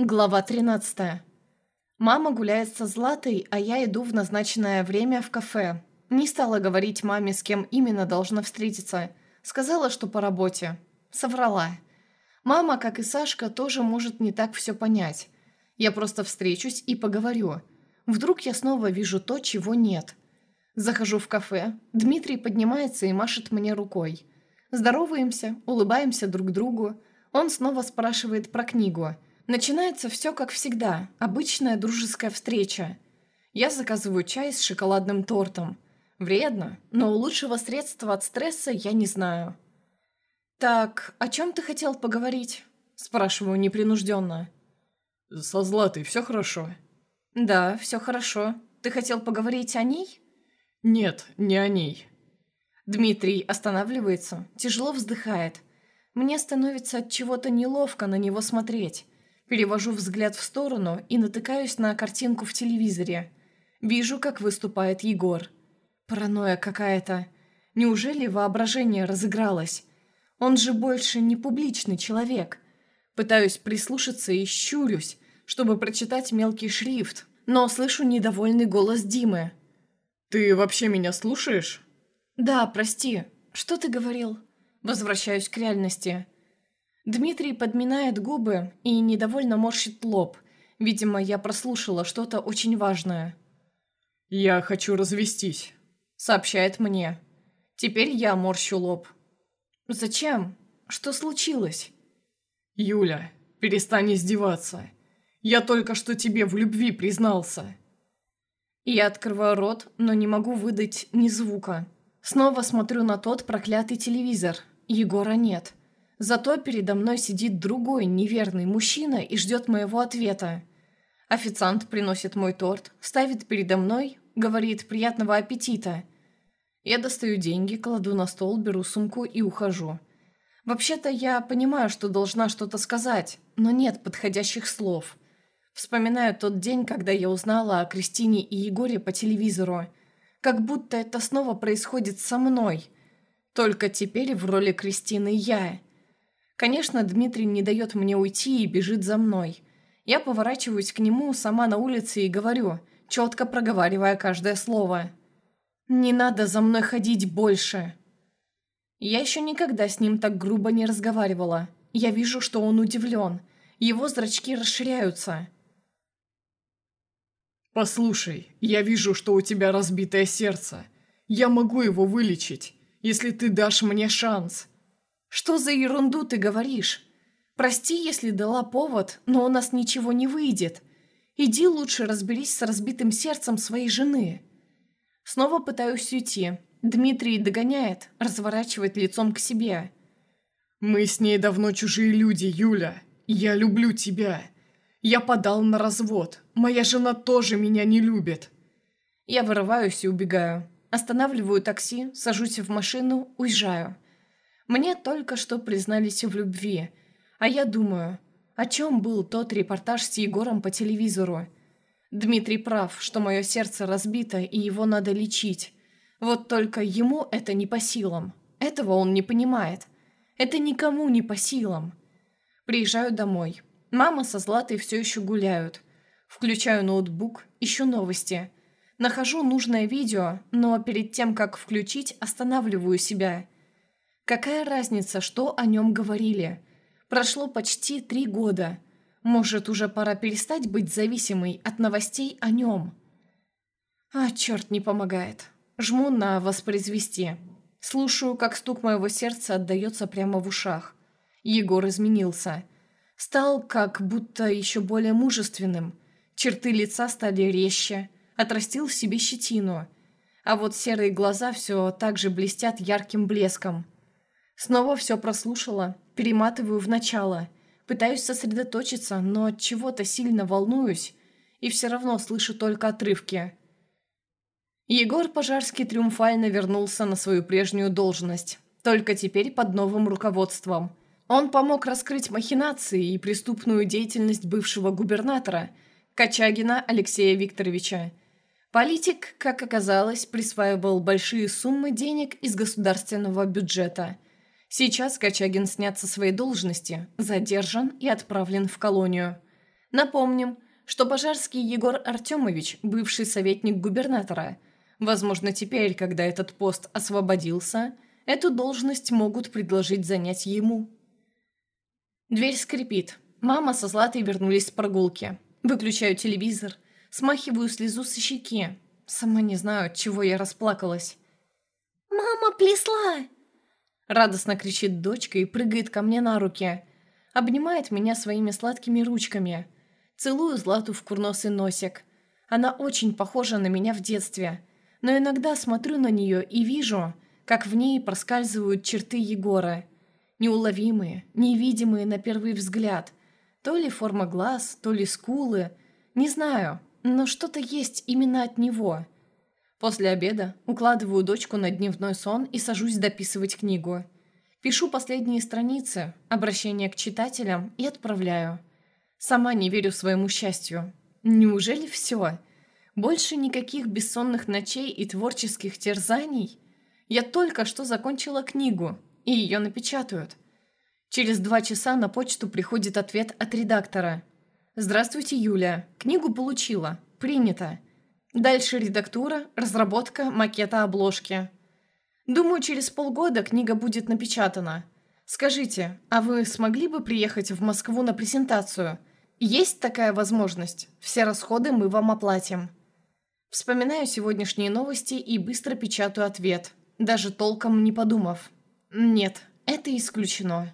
Глава 13. Мама гуляет со Златой, а я иду в назначенное время в кафе. Не стала говорить маме, с кем именно должна встретиться. Сказала, что по работе. Соврала. Мама, как и Сашка, тоже может не так все понять. Я просто встречусь и поговорю. Вдруг я снова вижу то, чего нет. Захожу в кафе. Дмитрий поднимается и машет мне рукой. Здороваемся, улыбаемся друг другу. Он снова спрашивает про книгу – Начинается все как всегда, обычная дружеская встреча. Я заказываю чай с шоколадным тортом. Вредно, но лучшего средства от стресса я не знаю. «Так, о чем ты хотел поговорить?» Спрашиваю непринужденно. «Со Златой все хорошо?» «Да, все хорошо. Ты хотел поговорить о ней?» «Нет, не о ней». Дмитрий останавливается, тяжело вздыхает. Мне становится от чего-то неловко на него смотреть. Перевожу взгляд в сторону и натыкаюсь на картинку в телевизоре. Вижу, как выступает Егор. Паранойя какая-то. Неужели воображение разыгралось? Он же больше не публичный человек. Пытаюсь прислушаться и щурюсь, чтобы прочитать мелкий шрифт, но слышу недовольный голос Димы. «Ты вообще меня слушаешь?» «Да, прости. Что ты говорил?» Возвращаюсь к реальности. Дмитрий подминает губы и недовольно морщит лоб. Видимо, я прослушала что-то очень важное. «Я хочу развестись», — сообщает мне. Теперь я морщу лоб. «Зачем? Что случилось?» «Юля, перестань издеваться. Я только что тебе в любви признался». Я открываю рот, но не могу выдать ни звука. Снова смотрю на тот проклятый телевизор. Егора нет. Зато передо мной сидит другой неверный мужчина и ждет моего ответа. Официант приносит мой торт, ставит передо мной, говорит «приятного аппетита». Я достаю деньги, кладу на стол, беру сумку и ухожу. Вообще-то я понимаю, что должна что-то сказать, но нет подходящих слов. Вспоминаю тот день, когда я узнала о Кристине и Егоре по телевизору. Как будто это снова происходит со мной. Только теперь в роли Кристины я – Конечно, Дмитрий не дает мне уйти и бежит за мной. Я поворачиваюсь к нему сама на улице и говорю, четко проговаривая каждое слово. «Не надо за мной ходить больше!» Я еще никогда с ним так грубо не разговаривала. Я вижу, что он удивлен. Его зрачки расширяются. «Послушай, я вижу, что у тебя разбитое сердце. Я могу его вылечить, если ты дашь мне шанс. «Что за ерунду ты говоришь? Прости, если дала повод, но у нас ничего не выйдет. Иди лучше разберись с разбитым сердцем своей жены». Снова пытаюсь уйти. Дмитрий догоняет, разворачивает лицом к себе. «Мы с ней давно чужие люди, Юля. Я люблю тебя. Я подал на развод. Моя жена тоже меня не любит». Я вырываюсь и убегаю. Останавливаю такси, сажусь в машину, уезжаю. Мне только что признались в любви. А я думаю, о чем был тот репортаж с Егором по телевизору? Дмитрий прав, что мое сердце разбито и его надо лечить. Вот только ему это не по силам. Этого он не понимает. Это никому не по силам. Приезжаю домой. Мама со Златой все еще гуляют. Включаю ноутбук, ищу новости. Нахожу нужное видео, но перед тем, как включить, останавливаю себя – Какая разница, что о нем говорили? Прошло почти три года. Может, уже пора перестать быть зависимой от новостей о нем? А, черт не помогает. Жму на «воспроизвести». Слушаю, как стук моего сердца отдается прямо в ушах. Егор изменился. Стал как будто еще более мужественным. Черты лица стали резче. Отрастил в себе щетину. А вот серые глаза все так же блестят ярким блеском. Снова все прослушала, перематываю в начало. Пытаюсь сосредоточиться, но от чего-то сильно волнуюсь и все равно слышу только отрывки. Егор Пожарский триумфально вернулся на свою прежнюю должность, только теперь под новым руководством. Он помог раскрыть махинации и преступную деятельность бывшего губернатора Качагина Алексея Викторовича. Политик, как оказалось, присваивал большие суммы денег из государственного бюджета – Сейчас Качагин снят со своей должности, задержан и отправлен в колонию. Напомним, что Пожарский Егор Артемович, бывший советник губернатора. Возможно, теперь, когда этот пост освободился, эту должность могут предложить занять ему. Дверь скрипит. Мама со Златой вернулись с прогулки. Выключаю телевизор, смахиваю слезу со щеки. Сама не знаю, от чего я расплакалась. «Мама плесла!» Радостно кричит дочка и прыгает ко мне на руки. Обнимает меня своими сладкими ручками. Целую Злату в курносый носик. Она очень похожа на меня в детстве. Но иногда смотрю на нее и вижу, как в ней проскальзывают черты Егора. Неуловимые, невидимые на первый взгляд. То ли форма глаз, то ли скулы. Не знаю, но что-то есть именно от него – После обеда укладываю дочку на дневной сон и сажусь дописывать книгу. Пишу последние страницы, обращение к читателям и отправляю. Сама не верю своему счастью. Неужели все? Больше никаких бессонных ночей и творческих терзаний? Я только что закончила книгу, и ее напечатают. Через два часа на почту приходит ответ от редактора. «Здравствуйте, Юля. Книгу получила. Принято. Дальше редактура, разработка макета обложки. Думаю, через полгода книга будет напечатана. Скажите, а вы смогли бы приехать в Москву на презентацию? Есть такая возможность? Все расходы мы вам оплатим. Вспоминаю сегодняшние новости и быстро печатаю ответ, даже толком не подумав. Нет, это исключено.